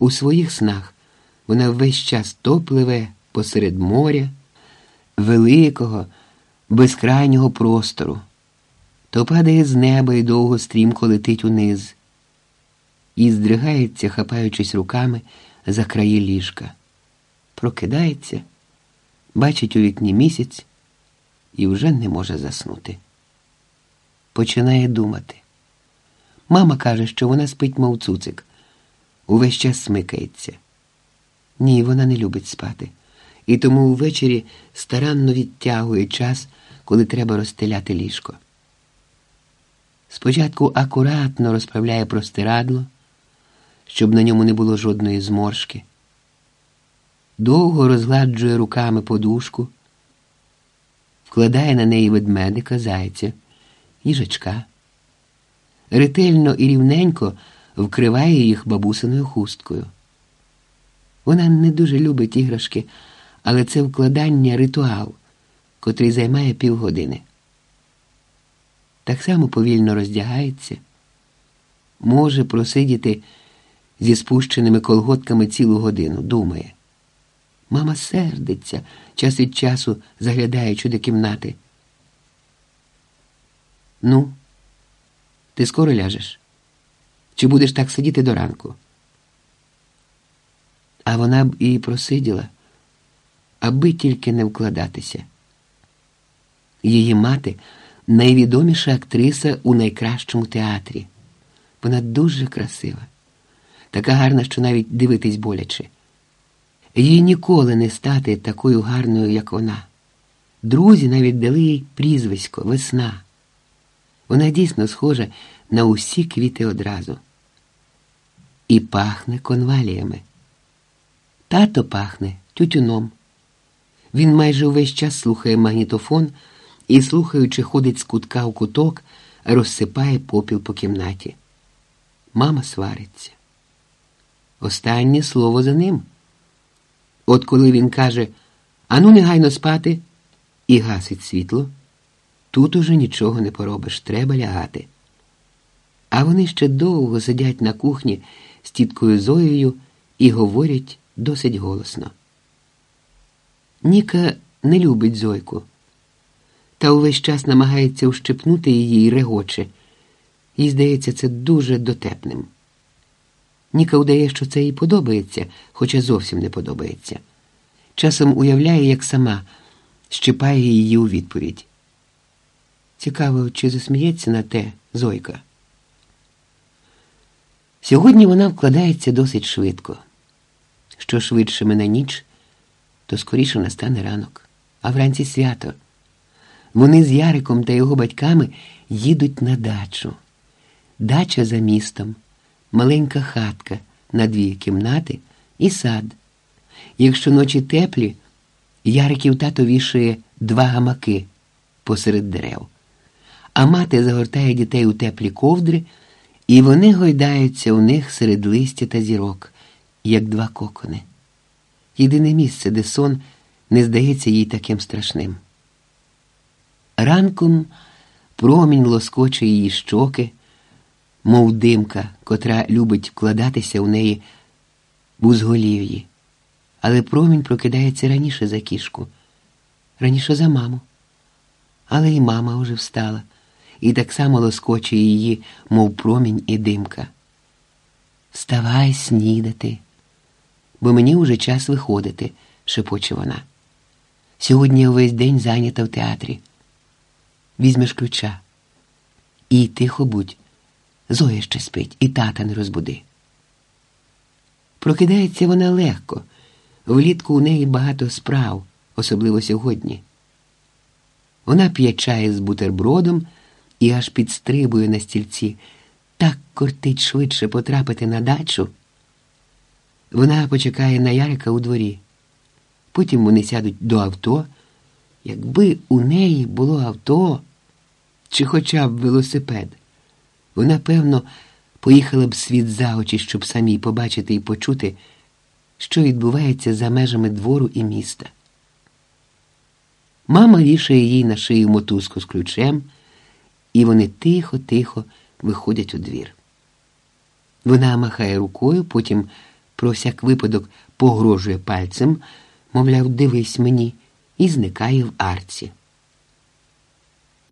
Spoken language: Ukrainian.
У своїх снах вона весь час то пливе посеред моря, великого, безкрайнього простору, то падає з неба і довго стрімко летить униз, і здригається, хапаючись руками за краї ліжка. Прокидається, бачить у вікні місяць і вже не може заснути. Починає думати. Мама каже, що вона спить, мов цуцик, увесь час смикається. Ні, вона не любить спати, і тому ввечері старанно відтягує час, коли треба розстеляти ліжко. Спочатку акуратно розправляє простирадло, щоб на ньому не було жодної зморшки. Довго розгладжує руками подушку, вкладає на неї ведмедика, зайця, їжачка. Ретельно і рівненько вкриває їх бабусиною хусткою. Вона не дуже любить іграшки, але це вкладання ритуал, котрий займає півгодини. Так само повільно роздягається, може просидіти зі спущеними колготками цілу годину, думає. Мама сердиться, час від часу заглядаючи до кімнати. Ну, ти скоро ляжеш? Чи будеш так сидіти до ранку? А вона б і просиділа, аби тільки не вкладатися. Її мати найвідоміша актриса у найкращому театрі. Вона дуже красива, така гарна, що навіть дивитись боляче. Їй ніколи не стати такою гарною, як вона. Друзі навіть дали їй прізвисько весна. Вона дійсно схожа на усі квіти одразу. І пахне конваліями. Тато пахне тютюном. Він майже увесь час слухає магнітофон і, слухаючи, ходить з кутка у куток, розсипає попіл по кімнаті. Мама свариться. Останнє слово за ним. От коли він каже Ану, негайно спати і гасить світло, тут уже нічого не поробиш, треба лягати. А вони ще довго сидять на кухні з тіткою Зоєю і говорять досить голосно. Ніка не любить Зойку, та увесь час намагається ущипнути її і регоче. Їй здається, це дуже дотепним. Ніка удає, що це їй подобається, хоча зовсім не подобається. Часом уявляє, як сама щипає її у відповідь. Цікаво, чи засміється на те Зойка. Сьогодні вона вкладається досить швидко. Що швидше мине ніч, то скоріше настане ранок, а вранці свято. Вони з Яриком та його батьками їдуть на дачу. Дача за містом, маленька хатка на дві кімнати і сад. Якщо ночі теплі, Яриків тато вішає два гамаки посеред дерев, а мати загортає дітей у теплі ковдри, і вони гойдаються у них серед листя та зірок, як два кокони. Єдине місце, де сон не здається їй таким страшним. Ранком промінь лоскоче її щоки, мов димка, котра любить вкладатися у неї в узголів'ї. Але промінь прокидається раніше за кішку, раніше за маму. Але і мама уже встала, і так само лоскоче її, мов промінь і димка. Вставай снідати, бо мені уже час виходити, шепоче вона. Сьогодні я увесь день зайнята в театрі. Візьмеш ключа. І тихо будь, Зоя ще спить, і тата не розбуди. Прокидається вона легко. Влітку у неї багато справ, особливо сьогодні. Вона п'є чай з бутербродом і аж підстрибує на стільці, так кортить швидше потрапити на дачу. Вона почекає на Ярика у дворі. Потім вони сядуть до авто. Якби у неї було авто чи хоча б велосипед, вона, певно, поїхала б світ за очі, щоб самій побачити і почути що відбувається за межами двору і міста. Мама вішає їй на шию мотузку з ключем, і вони тихо-тихо виходять у двір. Вона махає рукою, потім про всяк випадок погрожує пальцем, мовляв, дивись мені, і зникає в арці.